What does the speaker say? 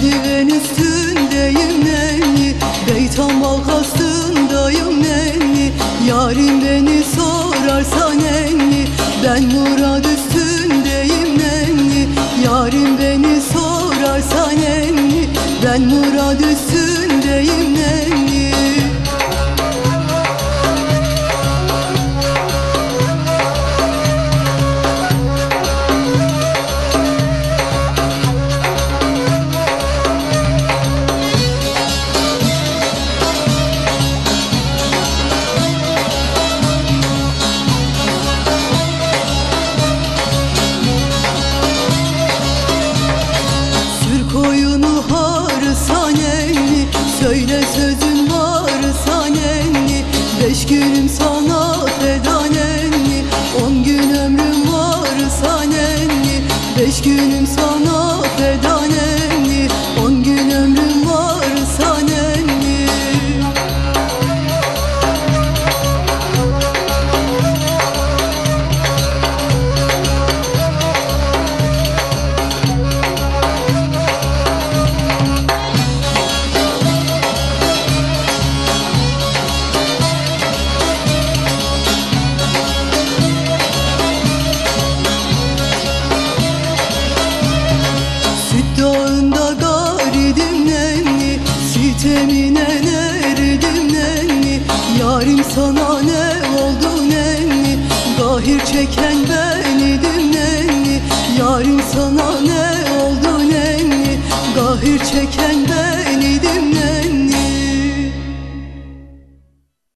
Merdiven üstündeyim nenni Beytan balkasındayım nenni Yarim beni sorarsa nenni Ben murad üstündeyim nenni Yarim beni sorarsa nenni Ben murad üstündeyim nenni Söyle sözün varsa nenni Beş günüm sana feda nenni On gün ömrüm varsa nenni Beş günüm sana feda nenni Sitemine eridim nenni Yarim sana ne oldu nenni Gahir çeken benidim nenni Yarim sana ne oldu nenni Gahir çeken ben